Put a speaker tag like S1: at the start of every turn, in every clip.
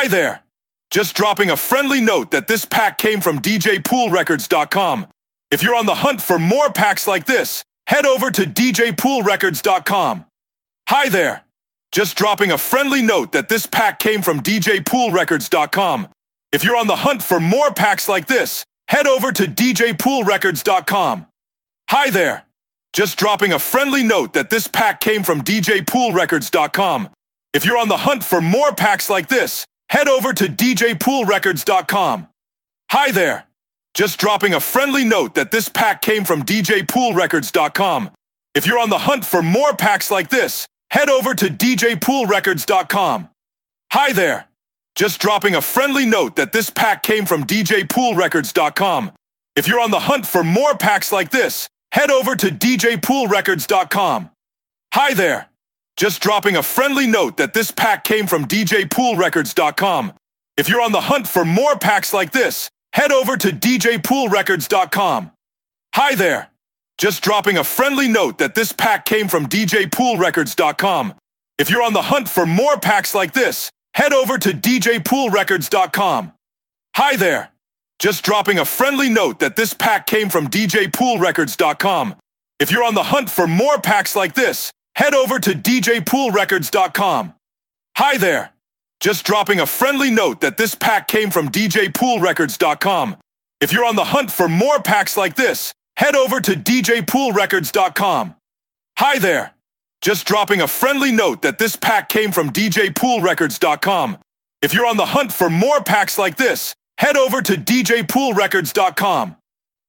S1: Hi there. Just dropping a friendly note that this pack came from DJPoolRecords.com. If you're on the hunt for more packs like this, head over to DJPoolRecords.com. Hi there. Just dropping a friendly note that this pack came from DJPoolRecords.com. If you're on the hunt for more packs like this, head over to DJPoolRecords.com. Hi there. Just dropping a friendly note that this pack came from DJPoolRecords.com. If you're on the hunt for more packs like this, head over to DJPoolRecords.com. Hi there. Just dropping a friendly note that this pack came from DJPoolRecords.com. If you're on the hunt for more packs like this, head over to DJPoolRecords.com. Hi there. Just dropping a friendly note that this pack came from DJPoolRecords.com. If you're on the hunt for more packs like this, head over to DJPoolRecords.com. Hi there. Just dropping a friendly note that this pack came from DJPoolRecords.com. If you're on the hunt for more packs like this, head over to DJPoolRecords.com. Hi there. Just dropping a friendly note that this pack came from DJPoolRecords.com. If you're on the hunt for more packs like this, head over to DJPoolRecords.com. Hi there. Just dropping a friendly note that this pack came from DJPoolRecords.com. If you're on the hunt for more packs like this, head over to DJPoolRecords.com. Hi there. Just dropping a friendly note that this pack came from DJPoolRecords.com. If you're on the hunt for more packs like this, head over to DJPoolRecords.com. Hi there. Just dropping a friendly note that this pack came from DJPoolRecords.com. If you're on the hunt for more packs like this, head over to DJPoolRecords.com.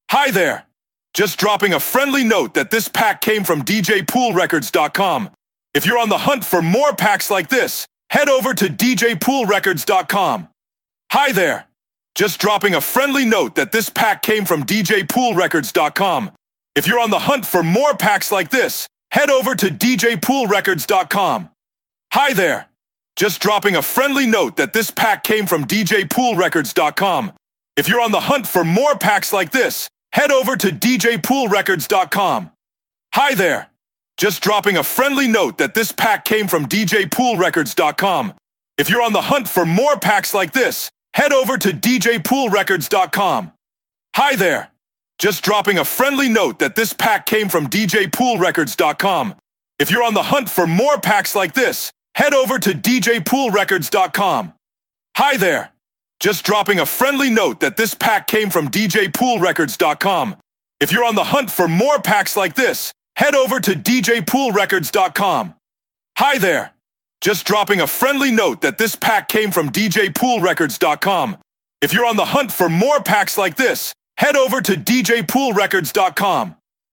S1: Hi there. Just dropping a friendly note that this pack came from DJPoolRecords.com. If you're on the hunt for more packs like this, head over to DJPoolRecords.com. Hi there. Just dropping a friendly note that this pack came from DJPoolRecords.com. If you're on the hunt for more packs like this, head over to DJPoolRecords.com. Hi there. Just dropping a friendly note that this pack came from DJPoolRecords.com. If you're on the hunt for more packs like this, head over to DJPoolRecords.com. Hi there. Just dropping a friendly note that this pack came from DJPoolRecords.com. If you're on the hunt for more packs like this, head over to DJPoolRecords.com. Hi there. Just dropping a friendly note that this pack came from DJPoolRecords.com. If you're on the hunt for more packs like this, head over to DJPoolRecords.com. Hi there. Just dropping a friendly note that this pack came from DJPoolRecords.com. If you're on the hunt for more packs like this, head over to DJPoolRecords.com. Hi there. Just dropping a friendly note that this pack came from DJPoolRecords.com. If you're on the hunt for more packs like this, head over to DJPoolRecords.com.